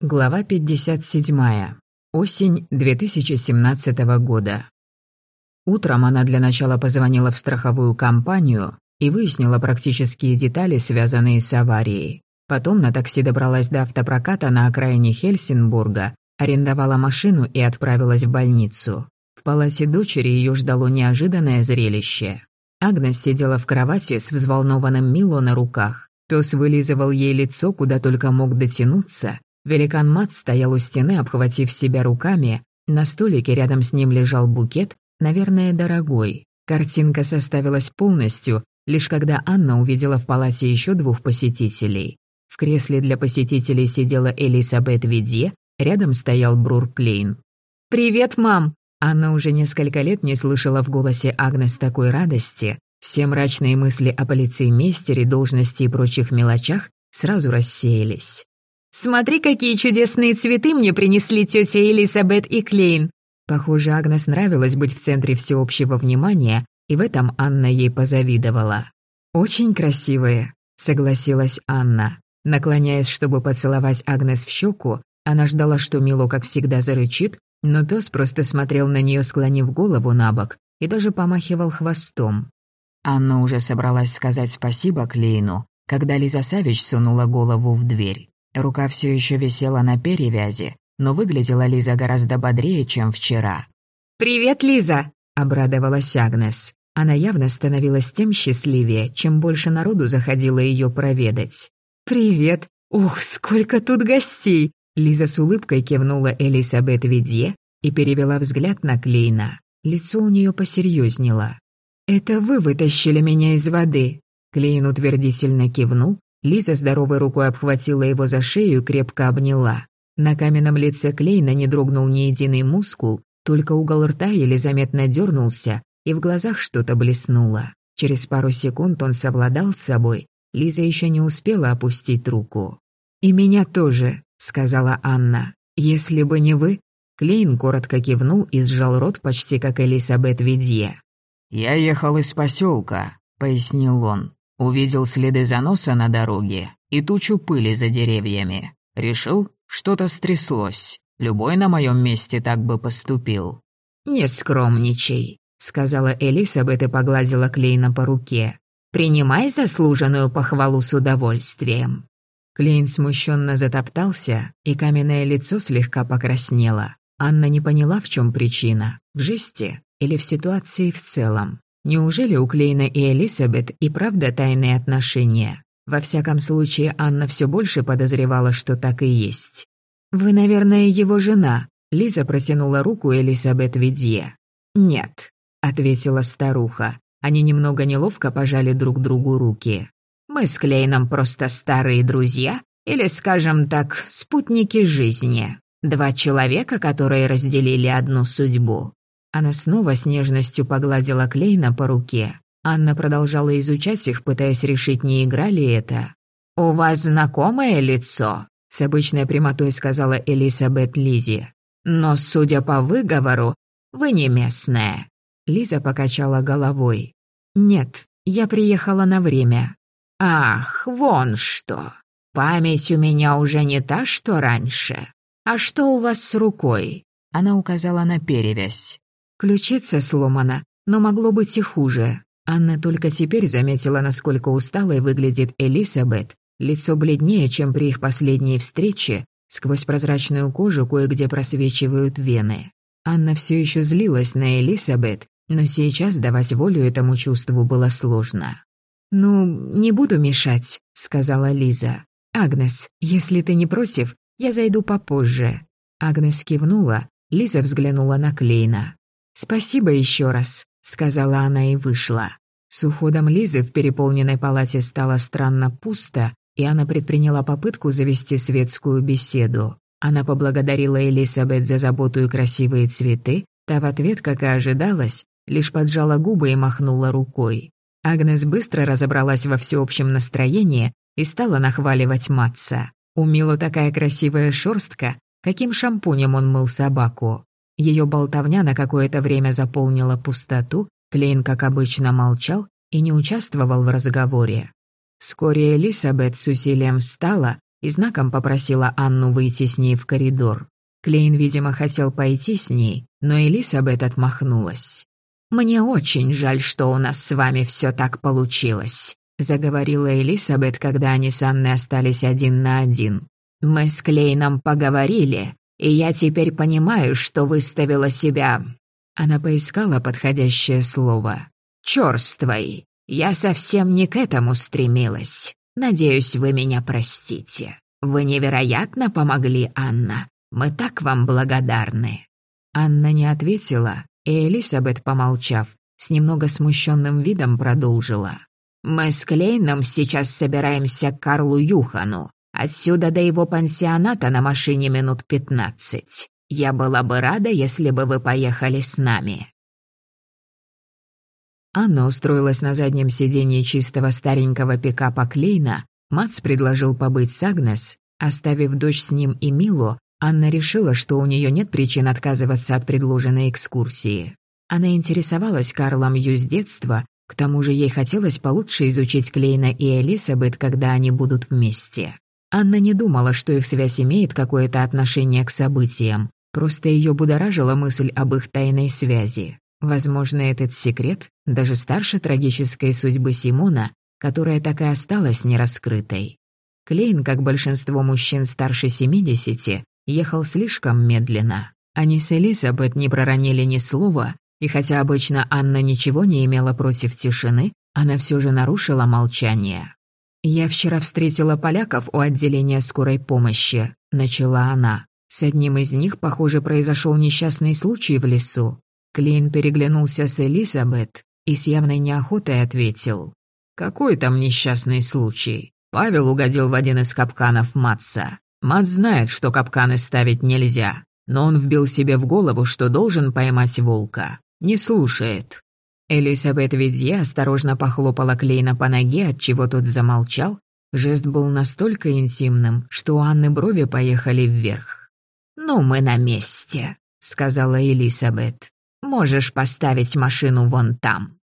Глава 57. Осень 2017 года. Утром она для начала позвонила в страховую компанию и выяснила практические детали, связанные с аварией. Потом на такси добралась до автопроката на окраине Хельсинбурга, арендовала машину и отправилась в больницу. В палате дочери ее ждало неожиданное зрелище. Агнес сидела в кровати с взволнованным Мило на руках. Пес вылизывал ей лицо, куда только мог дотянуться, Великан Мат стоял у стены, обхватив себя руками. На столике рядом с ним лежал букет, наверное, дорогой. Картинка составилась полностью, лишь когда Анна увидела в палате еще двух посетителей. В кресле для посетителей сидела Элисабет Видье, рядом стоял Брур Клейн. «Привет, мам!» Анна уже несколько лет не слышала в голосе Агнес такой радости. Все мрачные мысли о полицеймейстере, должности и прочих мелочах сразу рассеялись. «Смотри, какие чудесные цветы мне принесли тетя Элизабет и Клейн!» Похоже, Агнес нравилось быть в центре всеобщего внимания, и в этом Анна ей позавидовала. «Очень красивые», — согласилась Анна. Наклоняясь, чтобы поцеловать Агнес в щеку, она ждала, что Мило, как всегда, зарычит, но пес просто смотрел на нее, склонив голову на бок, и даже помахивал хвостом. Анна уже собралась сказать спасибо Клейну, когда Лиза Савич сунула голову в дверь. Рука все еще висела на перевязи, но выглядела Лиза гораздо бодрее, чем вчера. «Привет, Лиза!» — обрадовалась Агнес. Она явно становилась тем счастливее, чем больше народу заходило ее проведать. «Привет! Ух, сколько тут гостей!» Лиза с улыбкой кивнула Элисабет Видье и перевела взгляд на Клейна. Лицо у нее посерьезнело. «Это вы вытащили меня из воды?» Клейн утвердительно кивнул, Лиза здоровой рукой обхватила его за шею и крепко обняла. На каменном лице Клейна не дрогнул ни единый мускул, только угол рта еле заметно дернулся, и в глазах что-то блеснуло. Через пару секунд он совладал с собой. Лиза еще не успела опустить руку. «И меня тоже», — сказала Анна. «Если бы не вы...» Клейн коротко кивнул и сжал рот почти как Элисабет Видье. «Я ехал из поселка», — пояснил он. Увидел следы заноса на дороге и тучу пыли за деревьями. Решил, что-то стряслось. Любой на моем месте так бы поступил. «Не скромничай», — сказала Элисабет и погладила Клейна по руке. «Принимай заслуженную похвалу с удовольствием». Клейн смущенно затоптался, и каменное лицо слегка покраснело. Анна не поняла, в чем причина – в жесте или в ситуации в целом. Неужели у Клейна и Элисабет и правда тайные отношения? Во всяком случае, Анна все больше подозревала, что так и есть. «Вы, наверное, его жена», — Лиза протянула руку Элисабет Видье. «Нет», — ответила старуха. Они немного неловко пожали друг другу руки. «Мы с Клейном просто старые друзья, или, скажем так, спутники жизни. Два человека, которые разделили одну судьбу. Она снова с нежностью погладила Клейна по руке. Анна продолжала изучать их, пытаясь решить, не игра ли это. «У вас знакомое лицо», — с обычной прямотой сказала Элисабет Лизи. «Но, судя по выговору, вы не местная». Лиза покачала головой. «Нет, я приехала на время». «Ах, вон что! Память у меня уже не та, что раньше. А что у вас с рукой?» Она указала на перевязь. Ключица сломана, но могло быть и хуже. Анна только теперь заметила, насколько усталой выглядит Элисабет. Лицо бледнее, чем при их последней встрече, сквозь прозрачную кожу кое-где просвечивают вены. Анна все еще злилась на Элисабет, но сейчас давать волю этому чувству было сложно. «Ну, не буду мешать», — сказала Лиза. «Агнес, если ты не против, я зайду попозже». Агнес кивнула, Лиза взглянула на Клейна. «Спасибо еще раз», — сказала она и вышла. С уходом Лизы в переполненной палате стало странно пусто, и она предприняла попытку завести светскую беседу. Она поблагодарила Элисабет за заботу и красивые цветы, та в ответ, как и ожидалось, лишь поджала губы и махнула рукой. Агнес быстро разобралась во всеобщем настроении и стала нахваливать Матца. У Мило такая красивая шерстка, каким шампунем он мыл собаку. Ее болтовня на какое-то время заполнила пустоту, Клейн, как обычно, молчал и не участвовал в разговоре. Вскоре Элисабет с усилием встала и знаком попросила Анну выйти с ней в коридор. Клейн, видимо, хотел пойти с ней, но Элисабет отмахнулась. «Мне очень жаль, что у нас с вами все так получилось», заговорила Элисабет, когда они с Анной остались один на один. «Мы с Клейном поговорили, и я теперь понимаю, что выставила себя...» Она поискала подходящее слово. «Чёрствой. Я совсем не к этому стремилась. Надеюсь, вы меня простите. Вы невероятно помогли, Анна. Мы так вам благодарны». Анна не ответила, и Элисабет, помолчав, с немного смущенным видом продолжила. «Мы с Клейном сейчас собираемся к Карлу Юхану. Отсюда до его пансионата на машине минут пятнадцать. Я была бы рада, если бы вы поехали с нами». Анна устроилась на заднем сиденье чистого старенького пикапа Клейна. Мац предложил побыть с Агнес. Оставив дочь с ним и Милу, Анна решила, что у нее нет причин отказываться от предложенной экскурсии. Она интересовалась Карлом Ю с детства, к тому же ей хотелось получше изучить Клейна и Элисабет, когда они будут вместе. Анна не думала, что их связь имеет какое-то отношение к событиям, просто ее будоражила мысль об их тайной связи. Возможно, этот секрет даже старше трагической судьбы Симона, которая так и осталась нераскрытой. Клейн, как большинство мужчин старше 70, ехал слишком медленно. Они с Элизабет не проронили ни слова, и хотя обычно Анна ничего не имела против тишины, она все же нарушила молчание. «Я вчера встретила поляков у отделения скорой помощи», — начала она. «С одним из них, похоже, произошел несчастный случай в лесу. Клейн переглянулся с Элизабет и с явной неохотой ответил. «Какой там несчастный случай? Павел угодил в один из капканов Матса. Мат знает, что капканы ставить нельзя, но он вбил себе в голову, что должен поймать волка. Не слушает». Элизабет Видье осторожно похлопала Клейна по ноге, от чего тот замолчал. Жест был настолько интимным, что у Анны брови поехали вверх. «Ну, мы на месте», — сказала Элизабет. Можешь поставить машину вон там».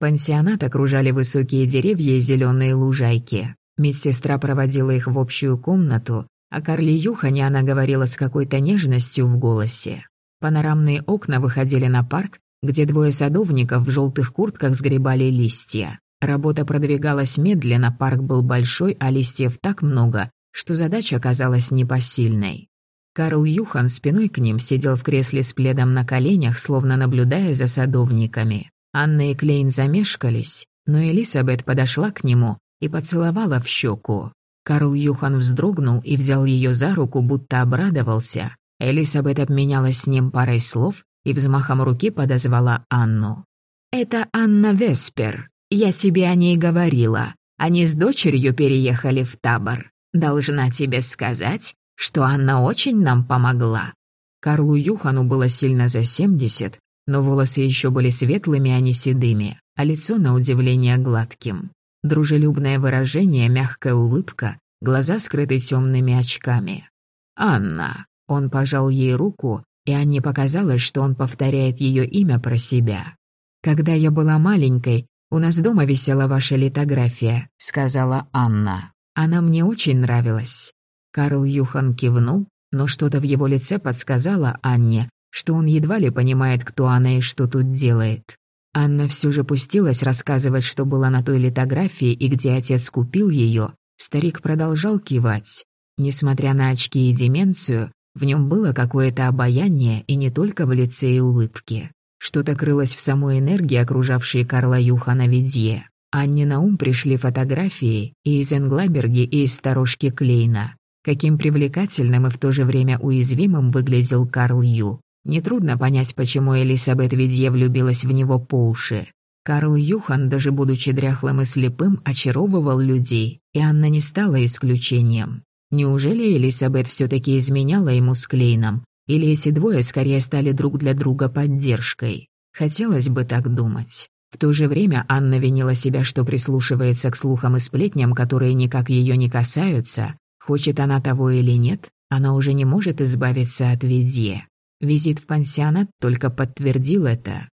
Пансионат окружали высокие деревья и зеленые лужайки. Медсестра проводила их в общую комнату, а Карли Юхане она говорила с какой-то нежностью в голосе. Панорамные окна выходили на парк, где двое садовников в желтых куртках сгребали листья. Работа продвигалась медленно, парк был большой, а листьев так много, что задача казалась непосильной. Карл Юхан спиной к ним сидел в кресле с пледом на коленях, словно наблюдая за садовниками. Анна и Клейн замешкались, но Элисабет подошла к нему и поцеловала в щеку. Карл Юхан вздрогнул и взял ее за руку, будто обрадовался. Элисабет обменялась с ним парой слов и взмахом руки подозвала Анну. «Это Анна Веспер. Я тебе о ней говорила. Они с дочерью переехали в табор. Должна тебе сказать, что Анна очень нам помогла. Карлу Юхану было сильно за семьдесят, но волосы еще были светлыми, а не седыми, а лицо, на удивление, гладким. Дружелюбное выражение, мягкая улыбка, глаза скрыты темными очками. «Анна!» Он пожал ей руку, и Анне показалось, что он повторяет ее имя про себя. «Когда я была маленькой, у нас дома висела ваша литография», — сказала Анна. «Она мне очень нравилась. Карл Юхан кивнул, но что-то в его лице подсказало Анне, что он едва ли понимает, кто она и что тут делает. Анна все же пустилась рассказывать, что было на той литографии и где отец купил ее. Старик продолжал кивать. Несмотря на очки и деменцию, в нем было какое-то обаяние и не только в лице и улыбке. Что-то крылось в самой энергии, окружавшей Карла Юхана Видье. Анне на ум пришли фотографии и из Энглаберги, и из сторожки Клейна. Каким привлекательным и в то же время уязвимым выглядел Карл Ю. Нетрудно понять, почему Элисабет Видье влюбилась в него по уши. Карл Юхан, даже будучи дряхлым и слепым, очаровывал людей, и Анна не стала исключением. Неужели Элисабет все таки изменяла ему с Клейном? Или эти двое скорее стали друг для друга поддержкой? Хотелось бы так думать. В то же время Анна винила себя, что прислушивается к слухам и сплетням, которые никак ее не касаются, Хочет она того или нет, она уже не может избавиться от Видье. Визит в пансионат только подтвердил это.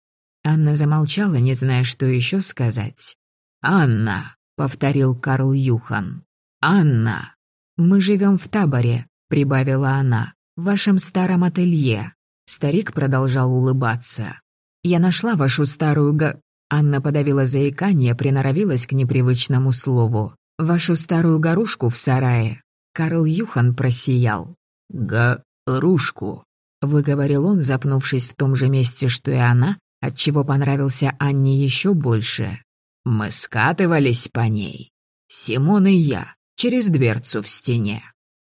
Анна замолчала, не зная, что еще сказать. «Анна», — повторил Карл Юхан. «Анна!» «Мы живем в таборе», — прибавила она, — «в вашем старом ателье». Старик продолжал улыбаться. «Я нашла вашу старую га...» Анна подавила заикание, приноровилась к непривычному слову. «Вашу старую горушку в сарае». Карл Юхан просиял. «Горушку», — выговорил он, запнувшись в том же месте, что и она, отчего понравился Анне еще больше. «Мы скатывались по ней. Симон и я, через дверцу в стене».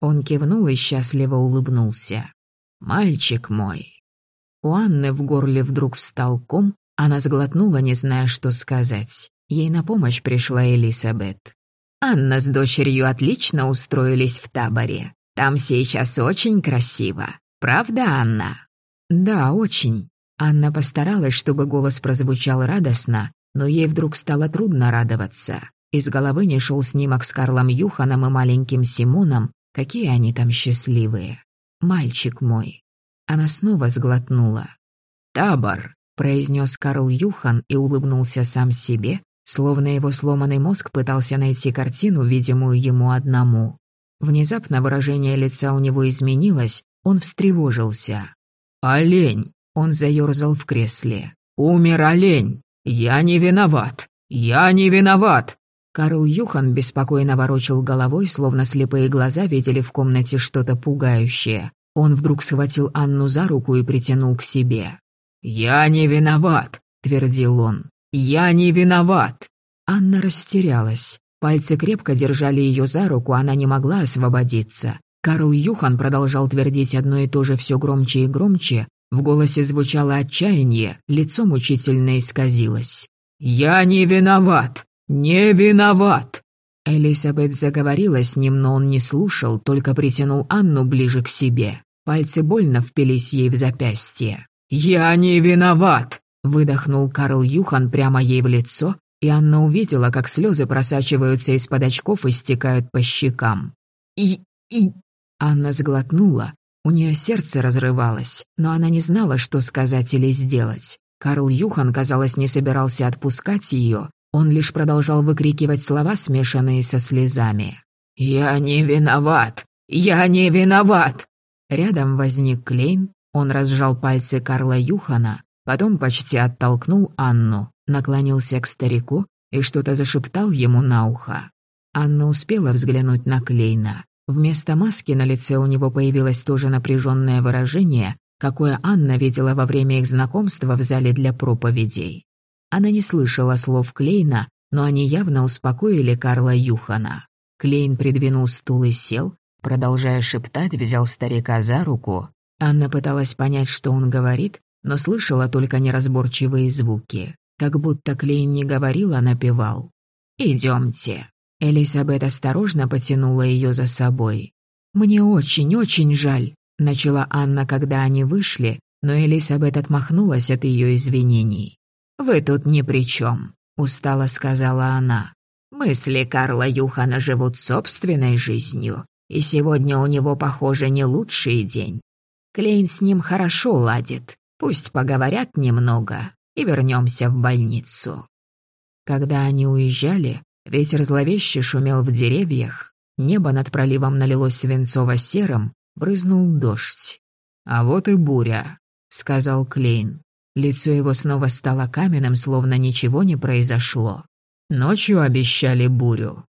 Он кивнул и счастливо улыбнулся. «Мальчик мой». У Анны в горле вдруг встал ком, она сглотнула, не зная, что сказать. Ей на помощь пришла Элисабет. «Анна с дочерью отлично устроились в таборе. Там сейчас очень красиво. Правда, Анна?» «Да, очень». Анна постаралась, чтобы голос прозвучал радостно, но ей вдруг стало трудно радоваться. Из головы не шел снимок с Карлом Юханом и маленьким Симоном. Какие они там счастливые. «Мальчик мой». Она снова сглотнула. «Табор», произнес Карл Юхан и улыбнулся сам себе, словно его сломанный мозг пытался найти картину, видимую ему одному. Внезапно выражение лица у него изменилось, он встревожился. «Олень!» — он заёрзал в кресле. «Умер олень! Я не виноват! Я не виноват!» Карл Юхан беспокойно ворочил головой, словно слепые глаза видели в комнате что-то пугающее. Он вдруг схватил Анну за руку и притянул к себе. «Я не виноват», — твердил он. «Я не виноват». Анна растерялась. Пальцы крепко держали ее за руку, она не могла освободиться. Карл Юхан продолжал твердить одно и то же все громче и громче. В голосе звучало отчаяние, лицо мучительно исказилось. «Я не виноват! Не виноват!» Элисабет заговорила с ним, но он не слушал, только притянул Анну ближе к себе. Пальцы больно впились ей в запястье. «Я не виноват!» — выдохнул Карл Юхан прямо ей в лицо, и Анна увидела, как слезы просачиваются из-под очков и стекают по щекам. «И... и...» Анна сглотнула. У нее сердце разрывалось, но она не знала, что сказать или сделать. Карл Юхан, казалось, не собирался отпускать ее, он лишь продолжал выкрикивать слова, смешанные со слезами. «Я не виноват! Я не виноват!» Рядом возник Клейн, он разжал пальцы Карла Юхана, потом почти оттолкнул Анну, наклонился к старику и что-то зашептал ему на ухо. Анна успела взглянуть на Клейна. Вместо маски на лице у него появилось тоже напряженное выражение, какое Анна видела во время их знакомства в зале для проповедей. Она не слышала слов Клейна, но они явно успокоили Карла Юхана. Клейн придвинул стул и сел, продолжая шептать, взял старика за руку Анна пыталась понять, что он говорит, но слышала только неразборчивые звуки. Как будто Клейн не говорил, а напевал. «Идемте». Элисабет осторожно потянула ее за собой. «Мне очень-очень жаль», — начала Анна, когда они вышли, но Элисабет отмахнулась от ее извинений. «Вы тут ни при чем», — устало сказала она. «Мысли Карла Юхана живут собственной жизнью, и сегодня у него, похоже, не лучший день. Клейн с ним хорошо ладит. Пусть поговорят немного и вернемся в больницу. Когда они уезжали, ветер зловеще шумел в деревьях, небо над проливом налилось свинцово-серым, брызнул дождь. «А вот и буря», — сказал Клейн. Лицо его снова стало каменным, словно ничего не произошло. «Ночью обещали бурю.